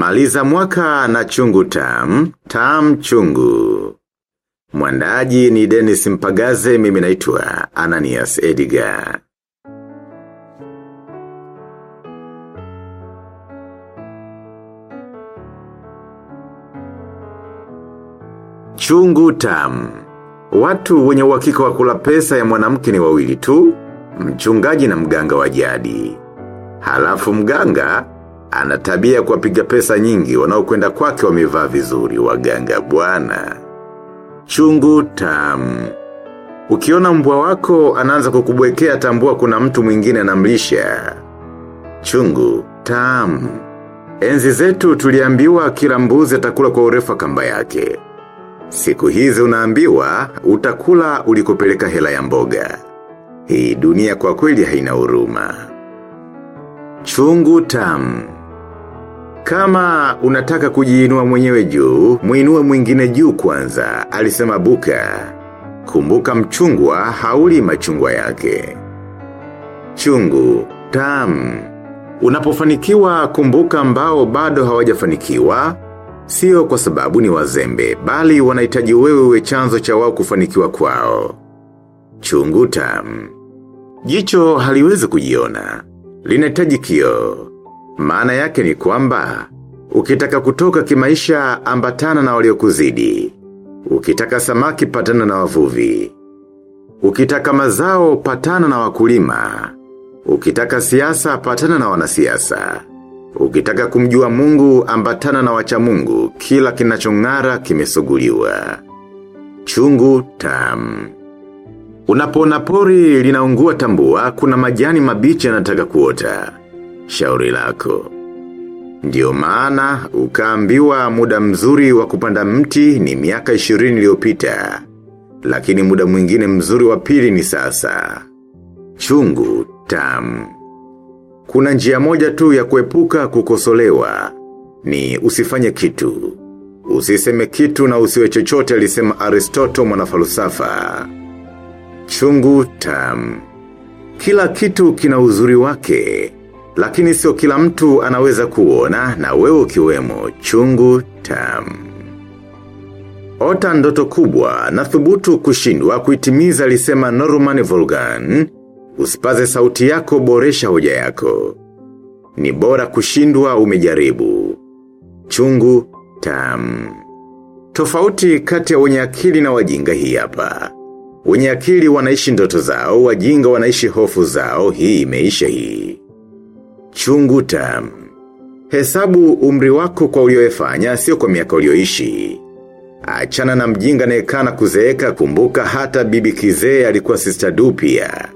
Maliza mwaka na chungu tam, tam chungu. Mwandaji ni Dennis Mpagaze mimi naitwa Ananias Edgar. Chungu tam. Watu wenye uhakika wa kula pesa ya mwanamke ni wawili tu, mchungaji na mganga wa jadi. Halafu mganga, anatabia kuwapiga pesa nyingi wanaokwenda kwake wamevaa vizuri waganga bwana. Chungu tam. Ukiona mbwa wako anaanza kukubwekea tambua kuna mtu mwingine anamlisha. Chungu tam. Enzi zetu tuliambiwa kila mbuzi atakula kwa urefu wa kamba yake. Siku hizi unaambiwa utakula ulikopeleka hela ya mboga. Hii dunia kwa kweli haina huruma. Chungu tam. Kama unataka kujiinua mwenyewe juu, muinue mwingine juu kwanza, alisema buka. Kumbuka mchungwa hauli machungwa yake. Chungu, tam. Unapofanikiwa kumbuka ambao bado hawajafanikiwa, sio kwa sababu ni wazembe, bali wanahitaji wewe uwe chanzo cha wao kufanikiwa kwao. Chungu tam. Jicho haliwezi kujiona. Linahitaji kioo. Maana yake ni kwamba, ukitaka kutoka kimaisha ambatana na waliokuzidi. Ukitaka samaki patana na wavuvi. Ukitaka mazao patana na wakulima. Ukitaka siasa patana na wanasiasa. Ukitaka kumjua mungu ambatana na wacha mungu, kila kinachongara kimesuguliwa. Chungu tam. Unapona pori linaungua tambua kuna majani mabichi yanataka kuota. Shauri lako. Ndiyo maana ukaambiwa muda mzuri wa kupanda mti ni miaka 20 iliyopita Lakini muda mwingine mzuri wa pili ni sasa. Chungu tam. Kuna njia moja tu ya kuepuka kukosolewa. Ni usifanye kitu. Usiseme kitu na usiwe chochote alisema Aristoto mwanafalusafa Chungu tam. Kila kitu kina uzuri wake, lakini sio kila mtu anaweza kuona na wewe ukiwemo chungu tam. Ota ndoto kubwa na thubutu kushindwa kuitimiza lisema Norman Volgan, usipaze sauti yako boresha hoja yako. Ni bora kushindwa umejaribu. Chungu tam. Tofauti kati ya wenye akili na wajinga hii hapa. Wenye akili wanaishi ndoto zao, wajinga wanaishi hofu zao, hii imeisha hii. Chungu tam. Hesabu umri wako kwa ulioefanya, sio kwa miaka ulioishi. Achana na mjinga anayekana kuzeeka kumbuka hata bibi kizee alikuwa sister du pia.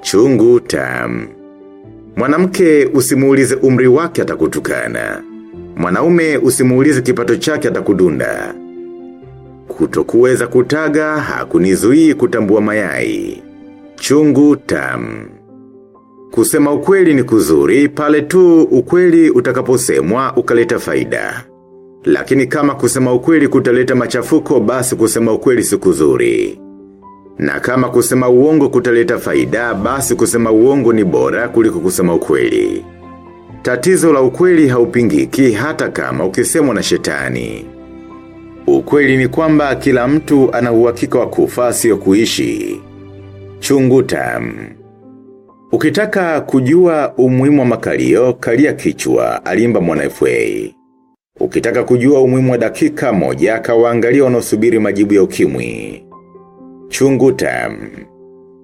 Chungu tam. Mwanamke usimuulize umri wake atakutukana. Mwanaume usimuulize kipato chake atakudunda. Kutokuweza kutaga hakunizuii kutambua mayai. Chungu tam. Kusema ukweli ni kuzuri, pale tu ukweli utakaposemwa ukaleta faida. Lakini kama kusema ukweli kutaleta machafuko basi kusema ukweli si kuzuri. Na kama kusema uongo kutaleta faida basi kusema uongo ni bora kuliko kusema ukweli. Tatizo la ukweli haupingiki hata kama ukisemwa na shetani. Ukweli ni kwamba kila mtu ana uhakika wa kufa sio kuishi. Chungu tam. Ukitaka kujua umuhimu wa makalio, kalia kichwa, alimba mwana FA. Ukitaka kujua umuhimu wa dakika moja, kawaangalia wanaosubiri majibu ya ukimwi. Chungu tam.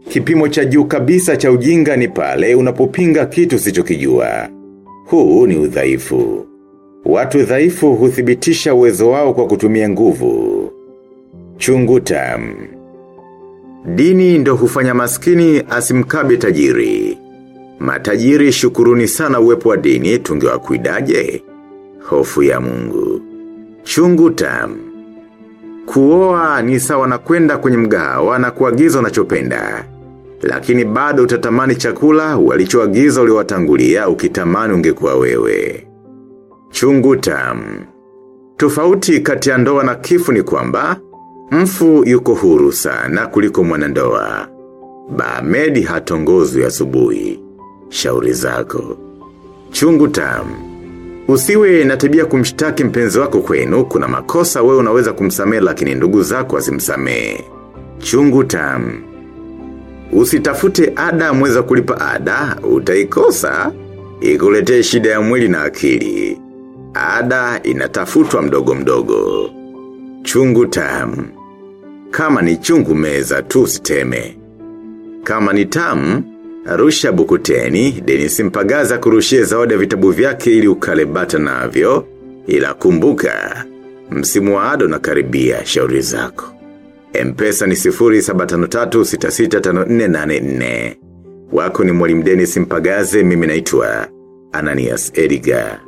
Kipimo cha juu kabisa cha ujinga ni pale unapopinga kitu sichokijua. Huu ni udhaifu. Watu dhaifu huthibitisha uwezo wao kwa kutumia nguvu. Chungu tam. Dini ndo hufanya maskini asimkabe tajiri. Matajiri shukuruni sana uwepo wa dini tungewa kuidaje. Hofu ya mungu. Chungu tam. Kuoa ni sawa na kwenda kwenye mgahawa na kuagiza unachopenda. Lakini bado utatamani chakula walichoagiza uliowatangulia ukitamani ungekuwa wewe. Chungu tam. Tofauti kati ya ndoa na kifu ni kwamba, mfu yuko huru sana kuliko mwanandoa. Baamedi ya asubuhi. Shauri zako. Chungu tamu. Usiwe natabia kumshitaki mpenzi wako kwenu, kuna makosa wewe unaweza kumsamehe lakini ndugu zako wasimsamehe. Chungu tamu. Usitafute ada mweza kulipa ada, utaikosa, ikulete shida ya mwili na akili. Ada inatafutwa mdogo mdogo. Chungu tamu. Kama ni chungu meza tu siteme. Kama ni tamu, rusha bukuteni, denisi Mpagaza kurushia zawadi vitabu vyake ili ukale bata navyo, ila kumbuka, msimu wa ado na karibia shauri zako. Mpesa ni 0753665484. Wako ni mwalimu simpagaze Mpagaze, mimi naitwa Ananias Edgar.